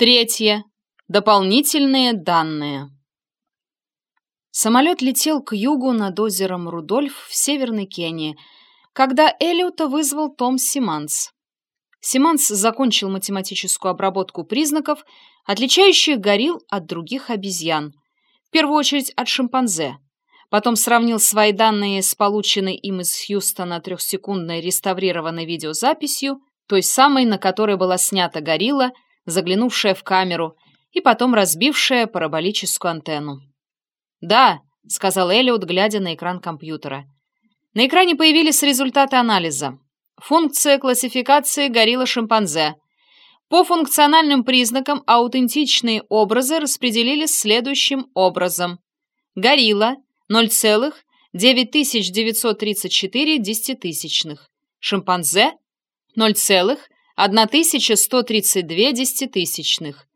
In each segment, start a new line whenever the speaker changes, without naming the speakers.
Третье. Дополнительные данные. Самолет летел к югу над озером Рудольф в Северной Кении, когда Элиота вызвал Том Симанс. Симанс закончил математическую обработку признаков, отличающих горилл от других обезьян, в первую очередь от шимпанзе. Потом сравнил свои данные с полученной им из Хьюстона трехсекундной реставрированной видеозаписью, той самой, на которой была снята горилла, заглянувшая в камеру и потом разбившая параболическую антенну. «Да», — сказал Эллиот, глядя на экран компьютера. На экране появились результаты анализа. Функция классификации горилла-шимпанзе. По функциональным признакам аутентичные образы распределились следующим образом. Горилла — 0,9934 десятитысячных. Шимпанзе — 0,1132 десятитысячных.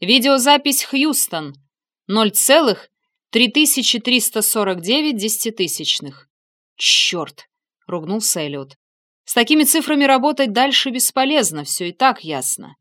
Видеозапись Хьюстон — 0,3349 десятитысячных. «Черт!» — ругнулся Эллиот. С такими цифрами работать дальше бесполезно, все и так ясно.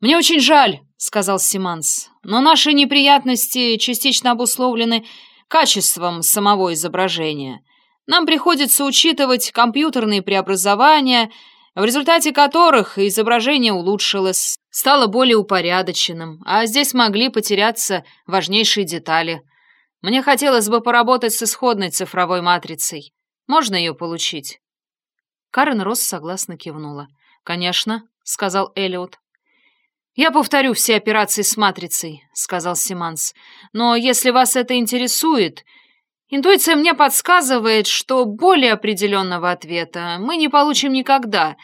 «Мне очень жаль», — сказал Симанс, «но наши неприятности частично обусловлены качеством самого изображения. Нам приходится учитывать компьютерные преобразования, в результате которых изображение улучшилось, стало более упорядоченным, а здесь могли потеряться важнейшие детали. Мне хотелось бы поработать с исходной цифровой матрицей. Можно ее получить?» Карен Росс согласно кивнула. «Конечно», — сказал Эллиот. «Я повторю все операции с матрицей», — сказал Симанс. «Но если вас это интересует, интуиция мне подсказывает, что более определенного ответа мы не получим никогда.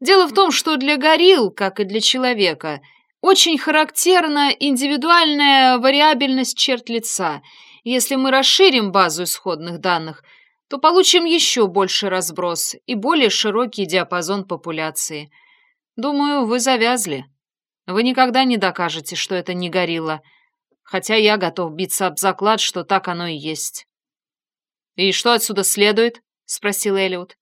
Дело в том, что для горилл, как и для человека, очень характерна индивидуальная вариабельность черт лица. Если мы расширим базу исходных данных — то получим еще больше разброс и более широкий диапазон популяции. Думаю, вы завязли. Вы никогда не докажете, что это не горилла, хотя я готов биться об заклад, что так оно и есть. «И что отсюда следует?» — спросил Элиот.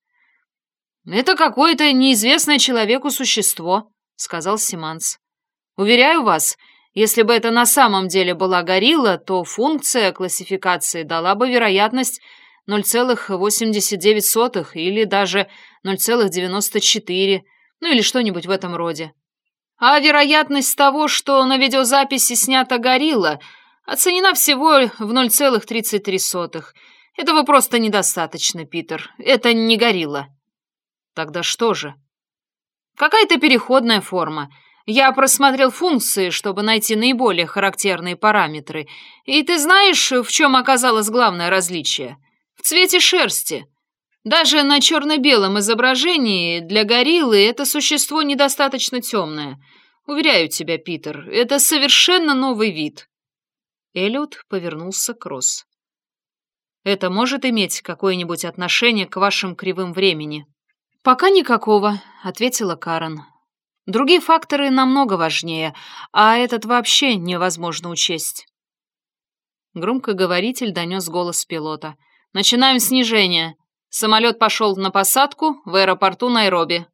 «Это какое-то неизвестное человеку существо», — сказал Симанс. «Уверяю вас, если бы это на самом деле была горилла, то функция классификации дала бы вероятность 0,89 или даже 0,94, ну или что-нибудь в этом роде. А вероятность того, что на видеозаписи снята горилла, оценена всего в 0,33. Этого просто недостаточно, Питер. Это не горилла. Тогда что же? Какая-то переходная форма. Я просмотрел функции, чтобы найти наиболее характерные параметры. И ты знаешь, в чем оказалось главное различие? цвете шерсти. Даже на черно-белом изображении для гориллы это существо недостаточно темное. Уверяю тебя, Питер, это совершенно новый вид. Эллиот повернулся к Росс. Это может иметь какое-нибудь отношение к вашим кривым времени? Пока никакого, ответила Карен. Другие факторы намного важнее, а этот вообще невозможно учесть. Громкоговоритель донес голос пилота — Начинаем снижение. Самолет пошел на посадку в аэропорту Найроби.